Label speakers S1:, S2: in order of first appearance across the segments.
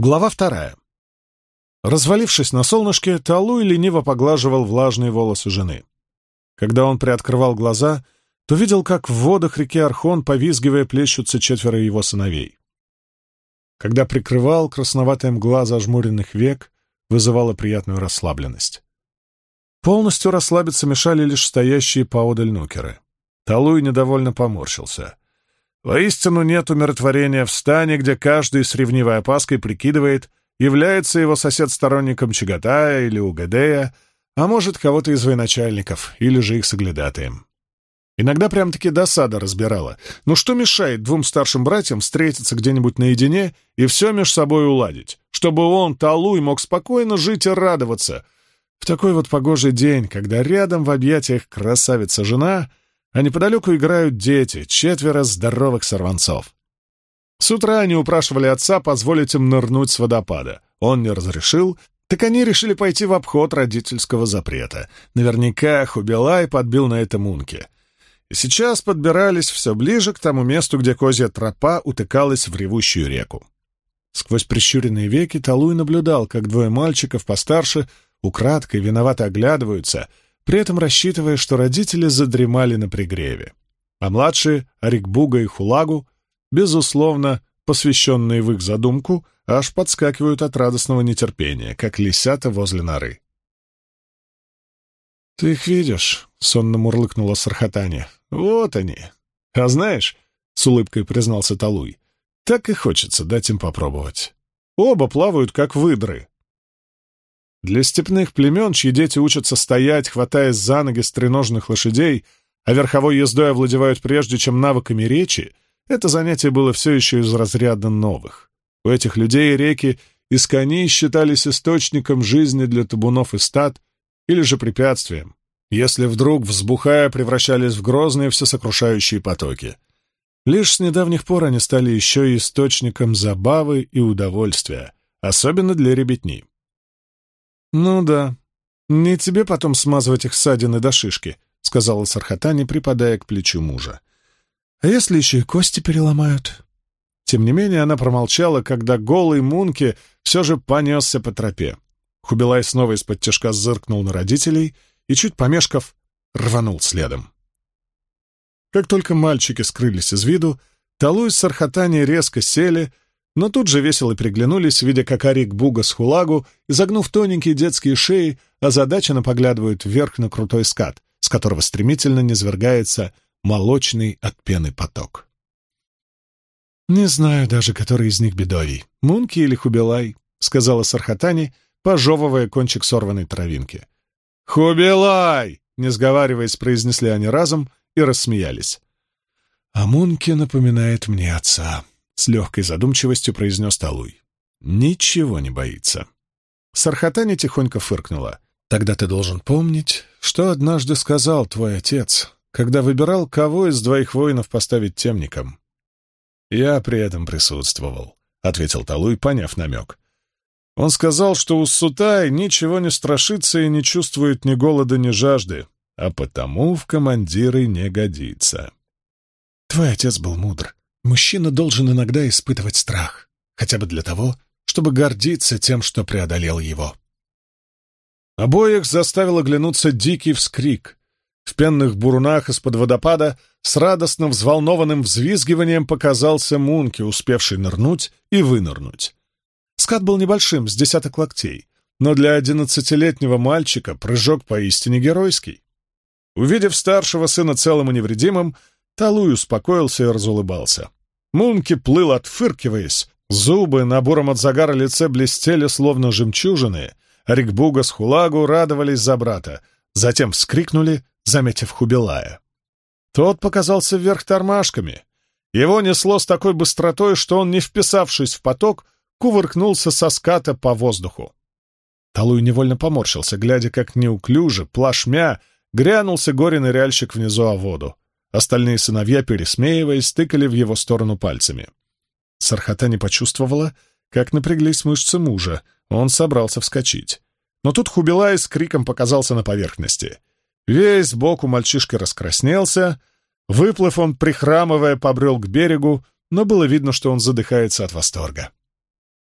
S1: Глава вторая. Развалившись на солнышке, Талуй лениво поглаживал влажные волосы жены. Когда он приоткрывал глаза, то видел, как в водах реки Архон, повизгивая, плещутся четверо его сыновей. Когда прикрывал, красноватая мгла зажмуренных век вызывала приятную расслабленность. Полностью расслабиться мешали лишь стоящие поодаль нукеры. Талуй недовольно поморщился. Воистину нет умиротворения в стане, где каждый с ревнивой опаской прикидывает, является его сосед сторонником Чагатая или Угадея, а может, кого-то из военачальников, или же их соглядатаем. Иногда прям-таки досада разбирала. Ну что мешает двум старшим братьям встретиться где-нибудь наедине и все между собой уладить, чтобы он, Талуй, мог спокойно жить и радоваться. В такой вот погожий день, когда рядом в объятиях красавица-жена, а неподалеку играют дети, четверо здоровых сорванцов. С утра они упрашивали отца позволить им нырнуть с водопада. Он не разрешил, так они решили пойти в обход родительского запрета. Наверняка Хубилай подбил на это Мунке. И сейчас подбирались все ближе к тому месту, где козья тропа утыкалась в ревущую реку. Сквозь прищуренные веки Талуй наблюдал, как двое мальчиков постарше украдкой виновато оглядываются — при этом рассчитывая, что родители задремали на пригреве. А младшие, Арикбуга и Хулагу, безусловно, посвященные в их задумку, аж подскакивают от радостного нетерпения, как лисята возле норы. «Ты их видишь?» — сонно мурлыкнула Сархатани. «Вот они. А знаешь, — с улыбкой признался Талуй, — так и хочется дать им попробовать. Оба плавают, как выдры, для степных племен, чьи дети учатся стоять, хватаясь за ноги стреножных лошадей, а верховой ездой овладевают прежде, чем навыками речи, это занятие было все еще из разряда новых. У этих людей реки из коней считались источником жизни для табунов и стад или же препятствием, если вдруг, взбухая, превращались в грозные всесокрушающие потоки. Лишь с недавних пор они стали еще и источником забавы и удовольствия, особенно для ребятни. «Ну да. Не тебе потом смазывать их ссадины до шишки», — сказала Сархатани, припадая к плечу мужа. «А если еще и кости переломают?» Тем не менее, она промолчала, когда голый Мунки все же понесся по тропе. Хубилай снова из-под тяжка зыркнул на родителей и, чуть помешков, рванул следом. Как только мальчики скрылись из виду, Талу и Сархатани резко сели — но тут же весело переглянулись, видя, как Арик Буга с Хулагу, изогнув тоненькие детские шеи, озадаченно поглядывают вверх на крутой скат, с которого стремительно низвергается молочный от пены поток. «Не знаю даже, который из них бедовий, Мунки или Хубилай», — сказала Сархатани, пожевывая кончик сорванной травинки. «Хубилай!» — не сговариваясь, произнесли они разом и рассмеялись. «А Мунки напоминает мне отца», с легкой задумчивостью произнес Талуй. «Ничего не боится». Сархатани тихонько фыркнула. «Тогда ты должен помнить, что однажды сказал твой отец, когда выбирал, кого из двоих воинов поставить темником». «Я при этом присутствовал», — ответил Талуй, поняв намек. Он сказал, что у Сутай ничего не страшится и не чувствует ни голода, ни жажды, а потому в командиры не годится. «Твой отец был мудр», Мужчина должен иногда испытывать страх, хотя бы для того, чтобы гордиться тем, что преодолел его. Обоих заставил оглянуться дикий вскрик. В пенных бурунах из-под водопада с радостно взволнованным взвизгиванием показался Мунки, успевший нырнуть и вынырнуть. Скат был небольшим, с десяток локтей, но для одиннадцатилетнего мальчика прыжок поистине геройский. Увидев старшего сына целым и невредимым, Талуй успокоился и разулыбался. Мунки плыл, отфыркиваясь. Зубы на буром от загара лице блестели, словно жемчужины. Рикбуга с Хулагу радовались за брата. Затем вскрикнули, заметив Хубилая. Тот показался вверх тормашками. Его несло с такой быстротой, что он, не вписавшись в поток, кувыркнулся со ската по воздуху. Талуй невольно поморщился, глядя, как неуклюже, плашмя, грянулся горе-ныряльщик внизу о воду. Остальные сыновья, пересмеиваясь, тыкали в его сторону пальцами. Сархата не почувствовала, как напряглись мышцы мужа. Он собрался вскочить. Но тут Хубилай с криком показался на поверхности. Весь бок у мальчишки раскраснелся. Выплыв он, прихрамывая, побрел к берегу, но было видно, что он задыхается от восторга.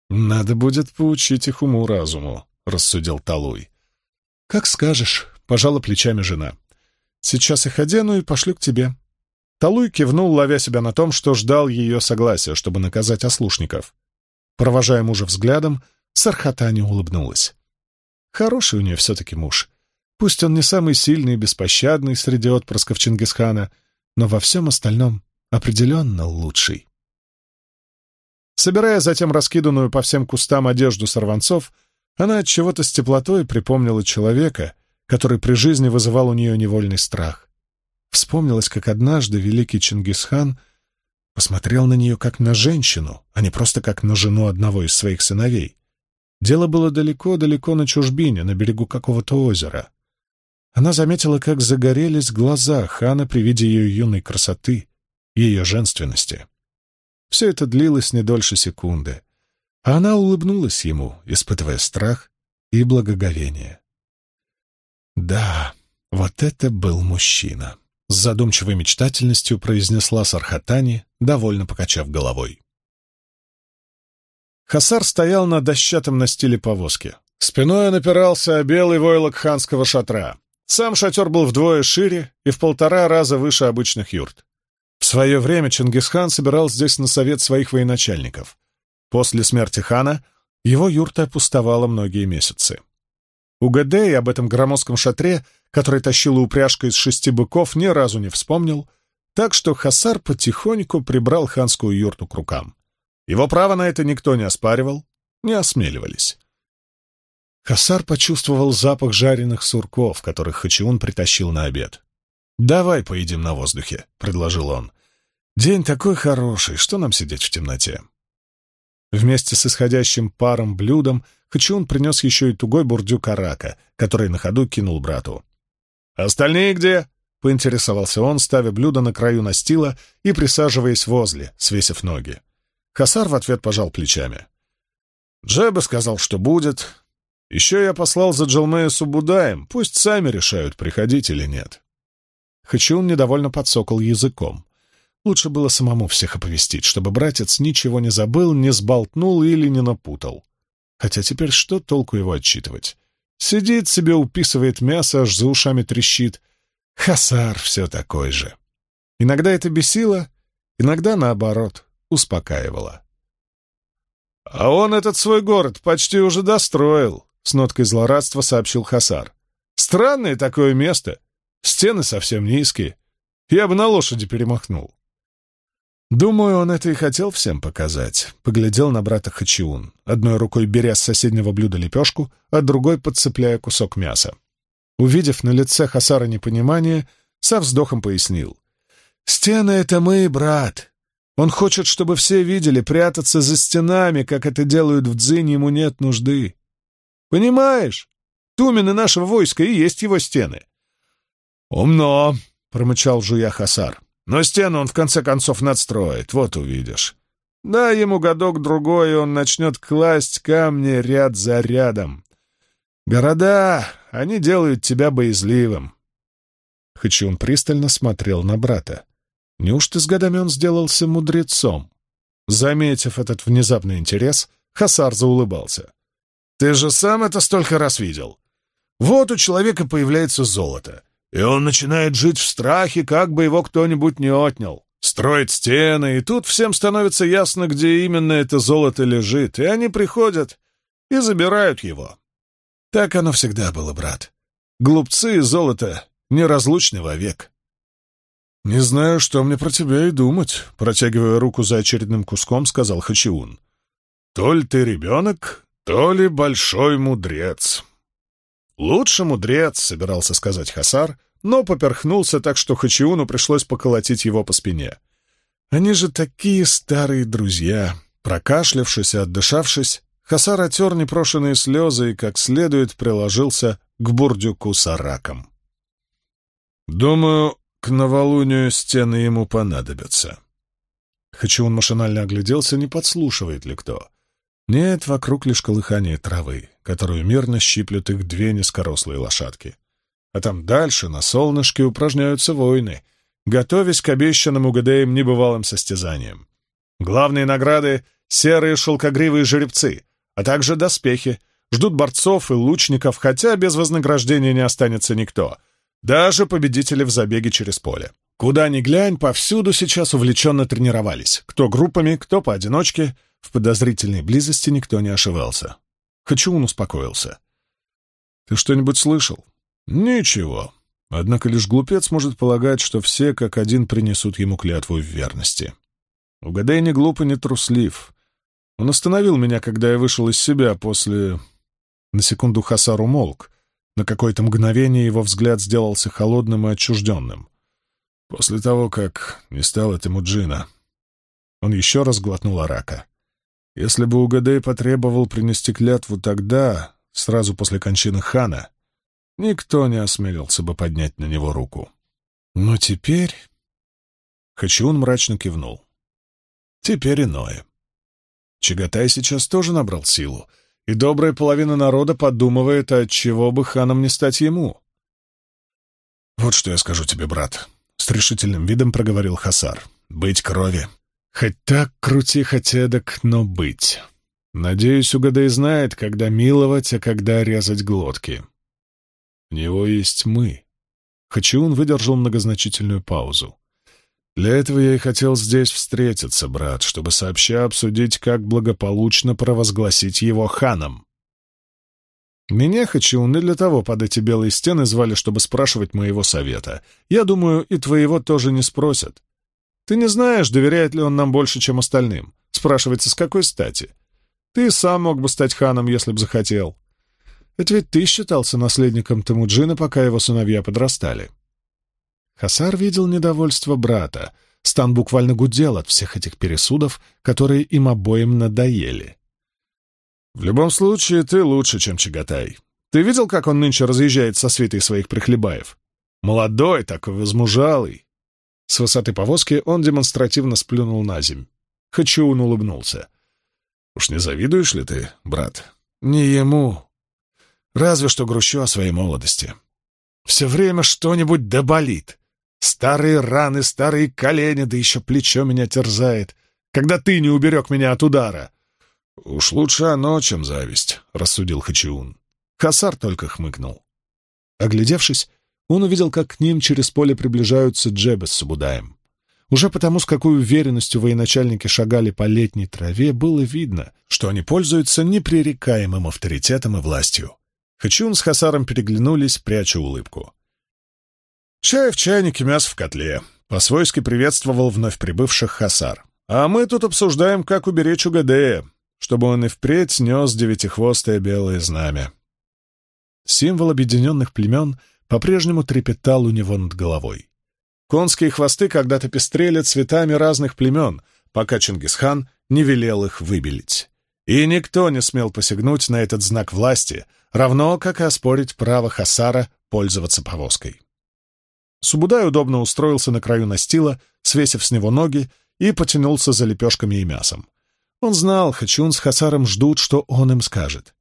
S1: Надо будет поучить их уму-разуму, — рассудил Талуй. Как скажешь, — пожала плечами жена. Сейчас их одену и пошлю к тебе. Талуй кивнул, ловя себя на том, что ждал ее согласия, чтобы наказать ослушников. Провожая мужа взглядом, Сархатани улыбнулась. Хороший у нее все-таки муж. Пусть он не самый сильный и беспощадный среди отпрысков Чингисхана, но во всем остальном определенно лучший. Собирая затем раскиданную по всем кустам одежду сорванцов, она от чего-то с теплотой припомнила человека, который при жизни вызывал у нее невольный страх. Вспомнилось, как однажды великий Чингисхан посмотрел на нее как на женщину, а не просто как на жену одного из своих сыновей. Дело было далеко-далеко на чужбине, на берегу какого-то озера. Она заметила, как загорелись глаза хана при виде ее юной красоты, ее женственности. Все это длилось не дольше секунды, а она улыбнулась ему, испытывая страх и благоговение. Да, вот это был мужчина. С задумчивой мечтательностью произнесла Сархатани, довольно покачав головой. Хасар стоял на дощатом настиле повозки. Спиной он опирался о белый войлок ханского шатра. Сам шатер был вдвое шире и в полтора раза выше обычных юрт. В свое время Чингисхан собирал здесь на совет своих военачальников. После смерти хана его юрта опустовала многие месяцы. У Гадеи об этом громоздком шатре, который тащила упряжка из шести быков, ни разу не вспомнил, так что Хасар потихоньку прибрал ханскую юрту к рукам. Его право на это никто не оспаривал, не осмеливались. Хасар почувствовал запах жареных сурков, которых Хачиун притащил на обед. «Давай поедим на воздухе», — предложил он. «День такой хороший, что нам сидеть в темноте?» Вместе с исходящим паром блюдом Хачиун принес еще и тугой бурдюк арака, который на ходу кинул брату. «Остальные где?» — поинтересовался он, ставя блюдо на краю настила и присаживаясь возле, свесив ноги. Хасар в ответ пожал плечами. «Джеба сказал, что будет. Еще я послал за Джилмея с Убудаем, пусть сами решают, приходить или нет». Хачиун недовольно подсокал языком. Лучше было самому всех оповестить, чтобы братец ничего не забыл, не сболтнул или не напутал. Хотя теперь что толку его отчитывать? Сидит себе, уписывает мясо, аж за ушами трещит. Хасар все такой же. Иногда это бесило, иногда, наоборот, успокаивало. «А он этот свой город почти уже достроил», — с ноткой злорадства сообщил Хасар. «Странное такое место. Стены совсем низкие. Я бы на лошади перемахнул». Думаю, он это и хотел всем показать. Поглядел на брата Хачиун, одной рукой беря с соседнего блюда лепешку, а другой подцепляя кусок мяса. Увидев на лице Хасара непонимание, со вздохом пояснил. «Стены — это мы, брат. Он хочет, чтобы все видели, прятаться за стенами, как это делают в Дзине, ему нет нужды. Понимаешь? Тумены нашего войска и есть его стены». «Умно», — промычал жуя Хасар. Но стену он в конце концов надстроит, вот увидишь. Дай ему годок-другой, и он начнет класть камни ряд за рядом. Города, они делают тебя боязливым. Хачиун пристально смотрел на брата. Неужто с годами он сделался мудрецом? Заметив этот внезапный интерес, Хасар заулыбался. «Ты же сам это столько раз видел. Вот у человека появляется золото и он начинает жить в страхе, как бы его кто-нибудь не отнял. Строит стены, и тут всем становится ясно, где именно это золото лежит, и они приходят и забирают его. Так оно всегда было, брат. Глупцы и золото неразлучны вовек. «Не знаю, что мне про тебя и думать», — протягивая руку за очередным куском, сказал Хачиун. «То ли ты ребенок, то ли большой мудрец». «Лучше мудрец», — собирался сказать Хасар, но поперхнулся так, что Хачиуну пришлось поколотить его по спине. «Они же такие старые друзья!» Прокашлявшись и отдышавшись, Хасар отер непрошенные слезы и как следует приложился к бурдюку с араком. «Думаю, к новолунию стены ему понадобятся». Хачиун машинально огляделся, не подслушивает ли кто. Нет, вокруг лишь колыхание травы, которую мирно щиплют их две низкорослые лошадки а там дальше, на солнышке, упражняются воины, готовясь к обещанным угадеям небывалым состязаниям. Главные награды серые шелкогривые жеребцы, а также доспехи. Ждут борцов и лучников, хотя без вознаграждения не останется никто. Даже победители в забеге через поле. Куда ни глянь, повсюду сейчас увлеченно тренировались. Кто группами, кто поодиночке. В подозрительной близости никто не ошивался. Хачун успокоился. «Ты что-нибудь слышал?» «Ничего. Однако лишь глупец может полагать, что все как один принесут ему клятву в верности. Угадай, не глуп и не труслив. Он остановил меня, когда я вышел из себя после... На секунду Хасар умолк. На какое-то мгновение его взгляд сделался холодным и отчужденным. После того, как не стал этому джина. Он еще раз глотнул арака. Если бы Угадей потребовал принести клятву тогда, сразу после кончины хана, никто не осмелился бы поднять на него руку. Но теперь... Хачиун мрачно кивнул. Теперь иное. Чагатай сейчас тоже набрал силу, и добрая половина народа подумывает, от чего бы ханом не стать ему. «Вот что я скажу тебе, брат», — с решительным видом проговорил Хасар. «Быть крови. Хоть так крути, хоть эдак, но быть. Надеюсь, Угадай знает, когда миловать, а когда резать глотки. У него есть мы». Хачиун выдержал многозначительную паузу. Для этого я и хотел здесь встретиться, брат, чтобы сообща обсудить, как благополучно провозгласить его ханом. Меня хочу не для того под эти белые стены звали, чтобы спрашивать моего совета. Я думаю, и твоего тоже не спросят. Ты не знаешь, доверяет ли он нам больше, чем остальным. Спрашивается, с какой стати? Ты сам мог бы стать ханом, если бы захотел. Это ведь ты считался наследником Тамуджина, пока его сыновья подрастали. Хасар видел недовольство брата. Стан буквально гудел от всех этих пересудов, которые им обоим надоели. «В любом случае, ты лучше, чем Чагатай. Ты видел, как он нынче разъезжает со свитой своих прихлебаев? Молодой, такой возмужалый!» С высоты повозки он демонстративно сплюнул на земь. Хачиун улыбнулся. «Уж не завидуешь ли ты, брат?» «Не ему. Разве что грущу о своей молодости. Все время что-нибудь доболит. Старые раны, старые колени, да еще плечо меня терзает. Когда ты не уберег меня от удара. — Уж лучше оно, чем зависть, — рассудил Хачиун. Хасар только хмыкнул. Оглядевшись, он увидел, как к ним через поле приближаются Джебе с Сабудаем. Уже потому, с какой уверенностью военачальники шагали по летней траве, было видно, что они пользуются непререкаемым авторитетом и властью. Хачун с Хасаром переглянулись, пряча улыбку. «Чай в чайнике, мясо в котле», — по-свойски приветствовал вновь прибывших Хасар. «А мы тут обсуждаем, как уберечь Угадея, чтобы он и впредь нес девятихвостое белое знамя». Символ объединенных племен по-прежнему трепетал у него над головой. Конские хвосты когда-то пестрели цветами разных племен, пока Чингисхан не велел их выбелить. И никто не смел посягнуть на этот знак власти, равно как и оспорить право Хасара пользоваться повозкой. Субудай удобно устроился на краю настила, свесив с него ноги, и потянулся за лепешками и мясом. Он знал, Хачун с Хасаром ждут, что он им скажет.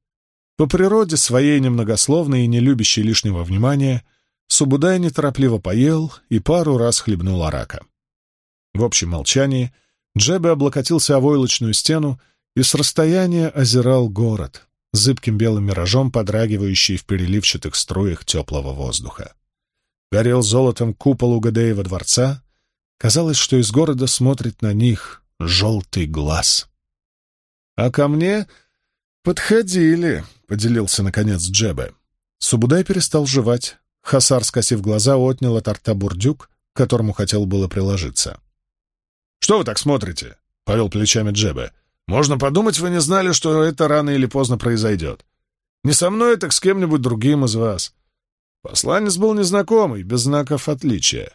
S1: По природе своей немногословной и не любящей лишнего внимания, Субудай неторопливо поел и пару раз хлебнул арака. В общем молчании Джебе облокотился о войлочную стену и с расстояния озирал город, зыбким белым миражом подрагивающий в переливчатых струях теплого воздуха горел золотом купол Угадеева дворца, казалось, что из города смотрит на них желтый глаз. «А ко мне подходили», — поделился, наконец, Джебе. Субудай перестал жевать. Хасар, скосив глаза, отнял от рта бурдюк, к которому хотел было приложиться. «Что вы так смотрите?» — повел плечами Джебе. «Можно подумать, вы не знали, что это рано или поздно произойдет. Не со мной, так с кем-нибудь другим из вас. Посланец был незнакомый, без знаков отличия.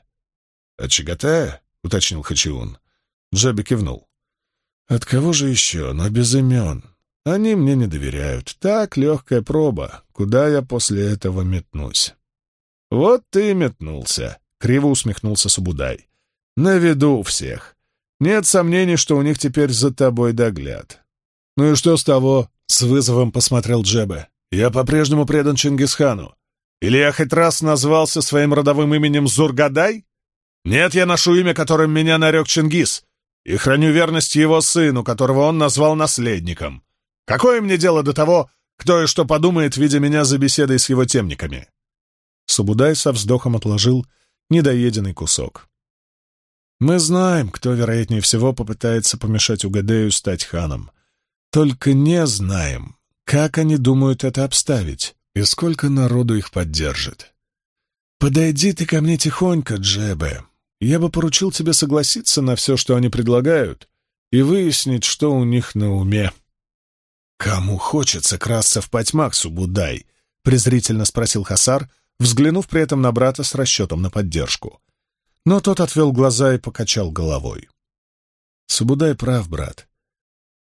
S1: «От Чагатая?» — уточнил Хачиун. Джаби кивнул. «От кого же еще, но без имен? Они мне не доверяют. Так, легкая проба. Куда я после этого метнусь?» «Вот ты метнулся», — криво усмехнулся Субудай. «На виду у всех. Нет сомнений, что у них теперь за тобой догляд». «Ну и что с того?» — с вызовом посмотрел Джебе. «Я по-прежнему предан Чингисхану. Или я хоть раз назвался своим родовым именем Зургадай? Нет, я ношу имя, которым меня нарек Чингис. и храню верность его сыну, которого он назвал наследником. Какое мне дело до того, кто и что подумает, видя меня за беседой с его темниками?» Субудай со вздохом отложил недоеденный кусок. «Мы знаем, кто, вероятнее всего, попытается помешать Угадею стать ханом. Только не знаем, как они думают это обставить и сколько народу их поддержит. Подойди ты ко мне тихонько, Джебе. Я бы поручил тебе согласиться на все, что они предлагают, и выяснить, что у них на уме». «Кому хочется красться в потьмах, Субудай?» — презрительно спросил Хасар, взглянув при этом на брата с расчетом на поддержку. Но тот отвел глаза и покачал головой. «Субудай прав, брат.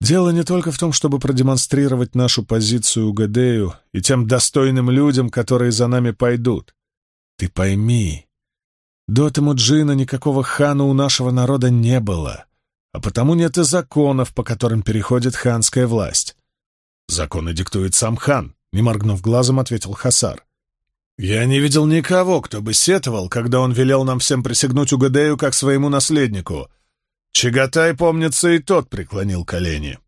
S1: Дело не только в том, чтобы продемонстрировать нашу позицию Угадею и тем достойным людям, которые за нами пойдут. Ты пойми, до Темуджина никакого хана у нашего народа не было, а потому нет и законов, по которым переходит ханская власть. Законы диктует сам хан, не моргнув глазом, ответил Хасар. «Я не видел никого, кто бы сетовал, когда он велел нам всем присягнуть Угадею как своему наследнику. Чагатай, помнится, и тот преклонил колени.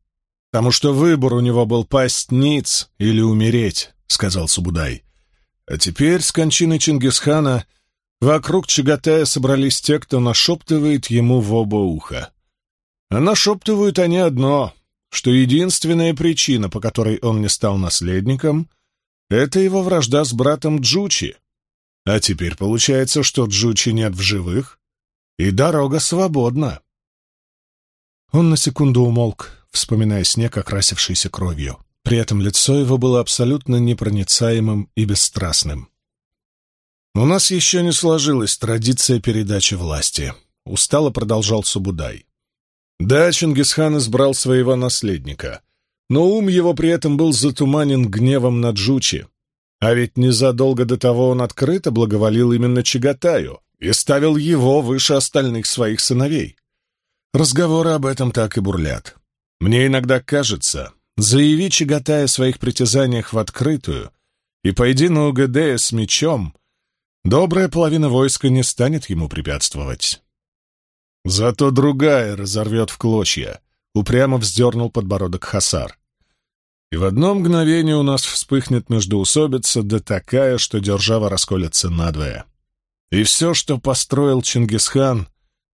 S1: Потому что выбор у него был пасть ниц или умереть», — сказал Субудай. «А теперь с кончиной Чингисхана вокруг Чагатая собрались те, кто нашептывает ему в оба уха. А нашептывают они одно, что единственная причина, по которой он не стал наследником — это его вражда с братом Джучи. А теперь получается, что Джучи нет в живых, и дорога свободна. Он на секунду умолк, вспоминая снег, окрасившийся кровью. При этом лицо его было абсолютно непроницаемым и бесстрастным. «У нас еще не сложилась традиция передачи власти», — устало продолжал Субудай. «Да, Чингисхан избрал своего наследника, но ум его при этом был затуманен гневом на Джучи. А ведь незадолго до того он открыто благоволил именно Чагатаю и ставил его выше остальных своих сыновей. Разговоры об этом так и бурлят. Мне иногда кажется, заяви Чагатая о своих притязаниях в открытую и пойди на Угадея с мечом, добрая половина войска не станет ему препятствовать. Зато другая разорвет в клочья, упрямо вздернул подбородок Хасар. И в одно мгновение у нас вспыхнет междоусобица, да такая, что держава расколется надвое. И все, что построил Чингисхан,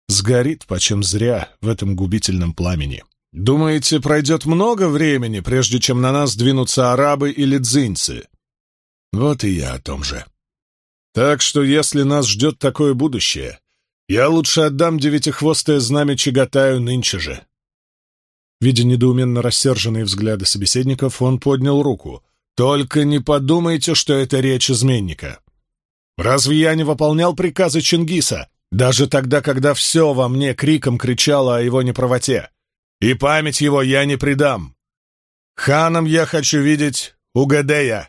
S1: сгорит почем зря в этом губительном пламени. Думаете, пройдет много времени, прежде чем на нас двинутся арабы или дзиньцы? Вот и я о том же. Так что, если нас ждет такое будущее, я лучше отдам девятихвостое знамя Чагатаю нынче же. Видя недоуменно рассерженные взгляды собеседников, он поднял руку. «Только не подумайте, что это речь изменника. Разве я не выполнял приказы Чингиса, даже тогда, когда все во мне криком кричало о его неправоте? И память его я не предам. Ханом я хочу видеть Угадея.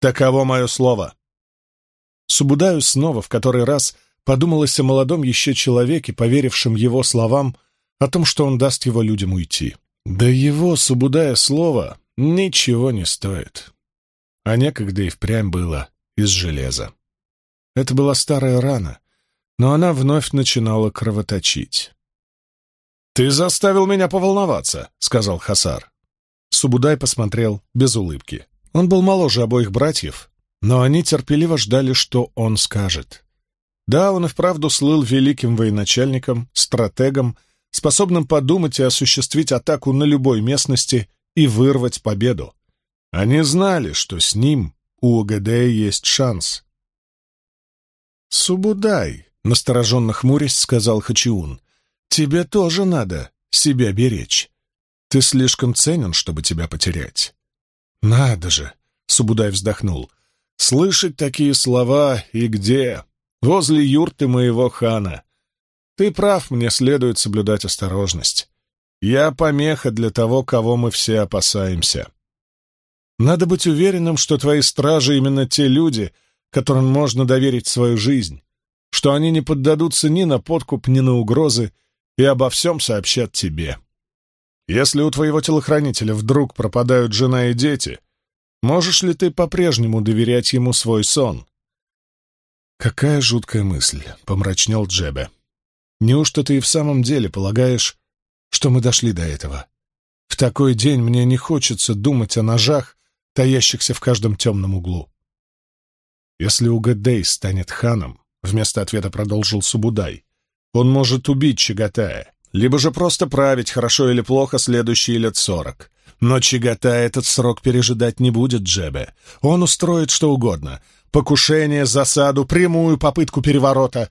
S1: Таково мое слово». Субудаю снова в который раз подумалось о молодом еще человеке, поверившем его словам о том, что он даст его людям уйти. Да его, Субудая, слово ничего не стоит. А некогда и впрямь было из железа. Это была старая рана, но она вновь начинала кровоточить. «Ты заставил меня поволноваться», — сказал Хасар. Субудай посмотрел без улыбки. Он был моложе обоих братьев, но они терпеливо ждали, что он скажет. Да, он и вправду слыл великим военачальником, стратегом, способным подумать и осуществить атаку на любой местности и вырвать победу. Они знали, что с ним у ОГД есть шанс. «Субудай», — настороженно хмурясь сказал Хачиун, — «тебе тоже надо себя беречь. Ты слишком ценен, чтобы тебя потерять». «Надо же», — Субудай вздохнул, — «слышать такие слова и где? Возле юрты моего хана. Ты прав, мне следует соблюдать осторожность. Я помеха для того, кого мы все опасаемся. Надо быть уверенным, что твои стражи именно те люди, которым можно доверить свою жизнь, что они не поддадутся ни на подкуп, ни на угрозы и обо всем сообщат тебе. Если у твоего телохранителя вдруг пропадают жена и дети, можешь ли ты по-прежнему доверять ему свой сон? «Какая жуткая мысль!» — помрачнел Джебе. Неужто ты и в самом деле полагаешь, что мы дошли до этого. В такой день мне не хочется думать о ножах, таящихся в каждом темном углу. Если Угадей станет ханом, вместо ответа продолжил Субудай, он может убить Чагатая, либо же просто править, хорошо или плохо, следующие лет сорок. Но Чагатай этот срок пережидать не будет, Джебе. Он устроит что угодно. Покушение, засаду, прямую попытку переворота.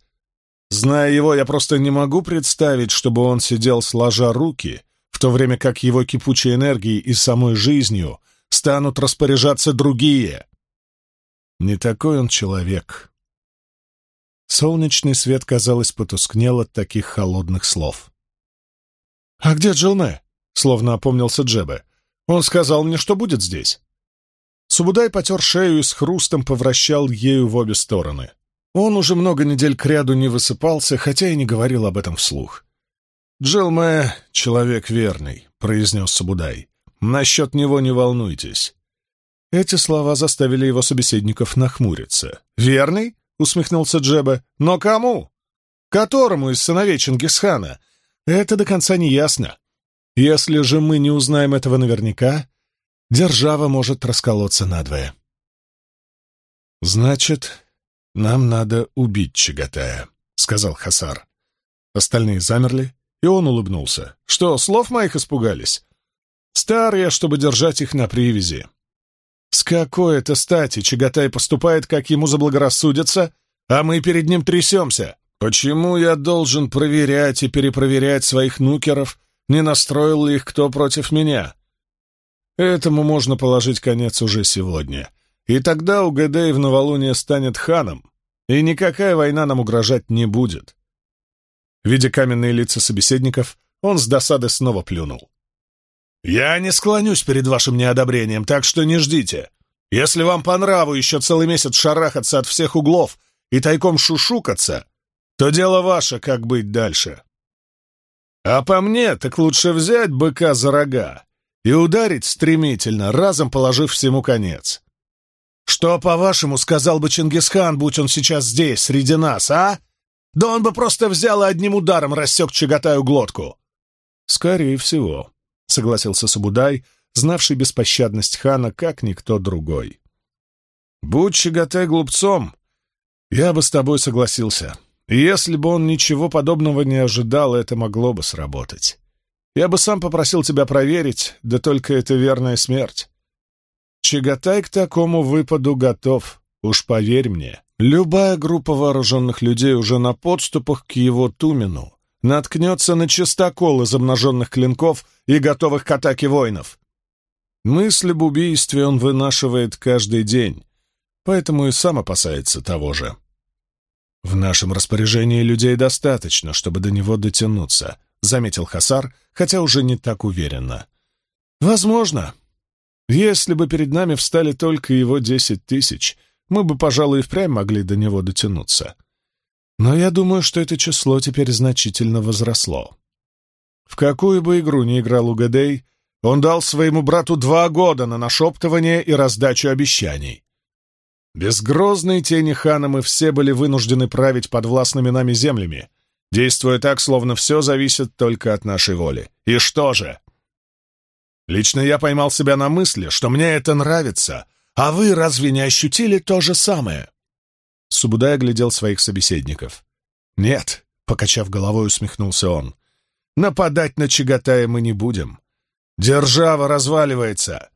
S1: Зная его, я просто не могу представить, чтобы он сидел сложа руки, в то время как его кипучей энергией и самой жизнью станут распоряжаться другие. Не такой он человек. Солнечный свет, казалось, потускнел от таких холодных слов. «А где Джилме?» — словно опомнился Джебе. «Он сказал мне, что будет здесь». Субудай потер шею и с хрустом повращал ею в обе стороны. Он уже много недель кряду не высыпался, хотя и не говорил об этом вслух. «Джилме — человек верный», — произнес Субудай. «Насчет него не волнуйтесь». Эти слова заставили его собеседников нахмуриться. «Верный?» — усмехнулся Джеба. «Но кому? Которому из сыновей Чингисхана? Это до конца не ясно. Если же мы не узнаем этого наверняка, держава может расколоться надвое». «Значит, нам надо убить Чагатая», — сказал Хасар. Остальные замерли, и он улыбнулся. «Что, слов моих испугались? Стар я, чтобы держать их на привязи. С какой это стати Чагатай поступает, как ему заблагорассудится, а мы перед ним трясемся? Почему я должен проверять и перепроверять своих нукеров, не настроил ли их кто против меня? Этому можно положить конец уже сегодня. И тогда Угадей в новолуние станет ханом, и никакая война нам угрожать не будет. Видя каменные лица собеседников, он с досады снова плюнул. «Я не склонюсь перед вашим неодобрением, так что не ждите. Если вам по нраву еще целый месяц шарахаться от всех углов и тайком шушукаться, то дело ваше, как быть дальше. А по мне, так лучше взять быка за рога и ударить стремительно, разом положив всему конец. Что, по-вашему, сказал бы Чингисхан, будь он сейчас здесь, среди нас, а? Да он бы просто взял и одним ударом рассек Чагатаю глотку. Скорее всего, — согласился Сабудай, знавший беспощадность хана, как никто другой. «Будь Чагатай глупцом, я бы с тобой согласился. Если бы он ничего подобного не ожидал, это могло бы сработать. Я бы сам попросил тебя проверить, да только это верная смерть. Чагатай к такому выпаду готов, уж поверь мне. Любая группа вооруженных людей уже на подступах к его Тумену наткнется на чистокол из обнаженных клинков и готовых к атаке воинов. Мысль об убийстве он вынашивает каждый день, поэтому и сам опасается того же. «В нашем распоряжении людей достаточно, чтобы до него дотянуться», — заметил Хасар, хотя уже не так уверенно. «Возможно. Если бы перед нами встали только его десять тысяч, мы бы, пожалуй, и впрямь могли до него дотянуться. Но я думаю, что это число теперь значительно возросло. В какую бы игру ни играл Угадей, он дал своему брату два года на нашептывание и раздачу обещаний. Без грозной тени хана мы все были вынуждены править подвластными нами землями, действуя так, словно все зависит только от нашей воли. И что же? Лично я поймал себя на мысли, что мне это нравится, а вы разве не ощутили то же самое? Субудай оглядел своих собеседников. «Нет», — покачав головой, усмехнулся он, — «нападать на Чагатая мы не будем. Держава разваливается.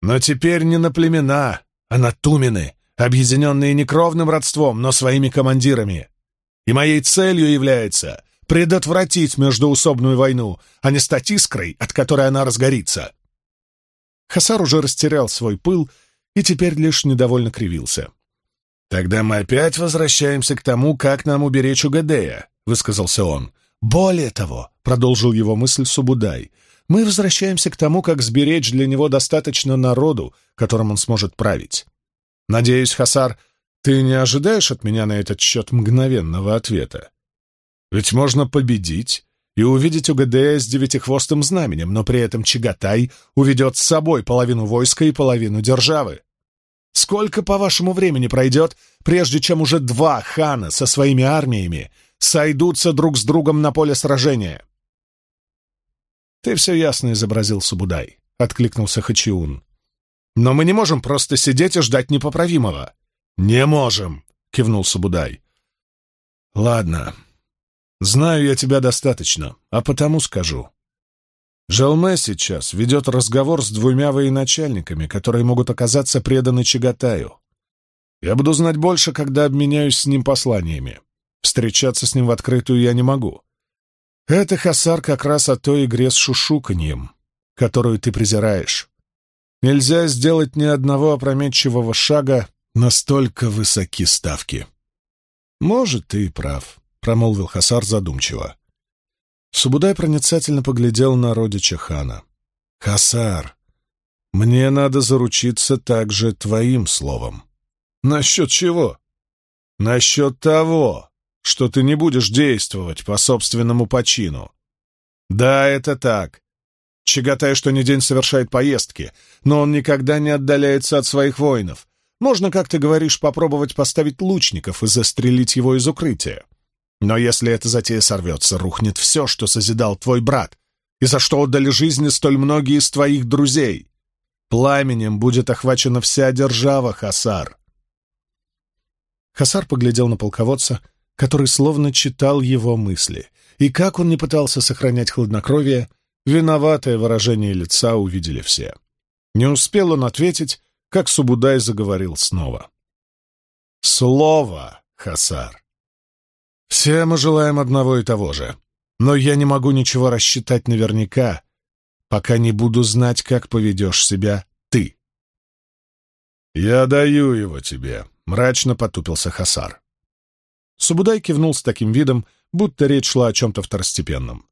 S1: Но теперь не на племена, а на тумены, объединенные не кровным родством, но своими командирами. И моей целью является предотвратить междоусобную войну, а не стать искрой, от которой она разгорится». Хасар уже растерял свой пыл и теперь лишь недовольно кривился. «Тогда мы опять возвращаемся к тому, как нам уберечь Угадея», — высказался он. «Более того», — продолжил его мысль Субудай, — «мы возвращаемся к тому, как сберечь для него достаточно народу, которым он сможет править. Надеюсь, Хасар, ты не ожидаешь от меня на этот счет мгновенного ответа? Ведь можно победить и увидеть Угадея с девятихвостым знаменем, но при этом Чагатай уведет с собой половину войска и половину державы. Сколько, по-вашему, времени пройдет, прежде чем уже два хана со своими армиями сойдутся друг с другом на поле сражения? Ты все ясно изобразил, Субудай, — откликнулся Хачиун. Но мы не можем просто сидеть и ждать непоправимого. Не можем, — кивнул Субудай. Ладно. Знаю я тебя достаточно, а потому скажу. Желме сейчас ведет разговор с двумя военачальниками, которые могут оказаться преданы Чагатаю. Я буду знать больше, когда обменяюсь с ним посланиями. Встречаться с ним в открытую я не могу. Это, Хасар, как раз о той игре с шушуканьем, которую ты презираешь. Нельзя сделать ни одного опрометчивого шага, настолько высоки ставки. Может, ты и прав, — промолвил Хасар задумчиво. Субудай проницательно поглядел на родича хана. «Хасар, мне надо заручиться также твоим словом». «Насчет чего?» «Насчет того, что ты не будешь действовать по собственному почину». «Да, это так. Чагатай что ни день совершает поездки, но он никогда не отдаляется от своих воинов. Можно, как ты говоришь, попробовать поставить лучников и застрелить его из укрытия. Но если эта затея сорвется, рухнет все, что созидал твой брат, и за что отдали жизни столь многие из твоих друзей. Пламенем будет охвачена вся держава, Хасар. Хасар поглядел на полководца, который словно читал его мысли, и как он не пытался сохранять хладнокровие, виноватое выражение лица увидели все. Не успел он ответить, как Субудай заговорил снова. «Слово, Хасар!» Все мы желаем одного и того же, но я не могу ничего рассчитать наверняка, пока не буду знать, как поведешь себя ты. «Я даю его тебе», — мрачно потупился Хасар. Субудай кивнул с таким видом, будто речь шла о чем-то второстепенном.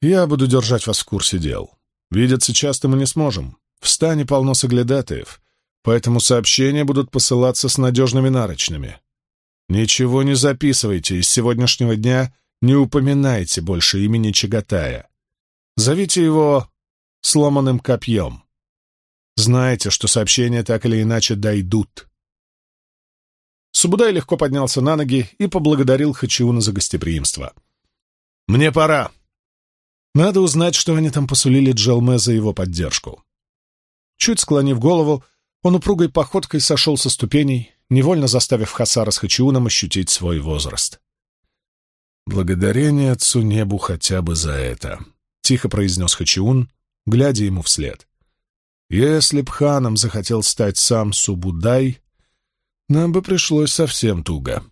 S1: «Я буду держать вас в курсе дел. Видеться часто мы не сможем. В стане полно соглядатаев, поэтому сообщения будут посылаться с надежными нарочными. Ничего не записывайте, из сегодняшнего дня не упоминайте больше имени Чагатая. Зовите его сломанным копьем. Знайте, что сообщения так или иначе дойдут. Субудай легко поднялся на ноги и поблагодарил Хачиуна за гостеприимство. «Мне пора. Надо узнать, что они там посулили Джелме за его поддержку». Чуть склонив голову, он упругой походкой сошел со ступеней, невольно заставив Хасара с Хачиуном ощутить свой возраст. «Благодарение отцу небу хотя бы за это», — тихо произнес Хачиун, глядя ему вслед. «Если б ханом захотел стать сам Субудай, нам бы пришлось совсем туго».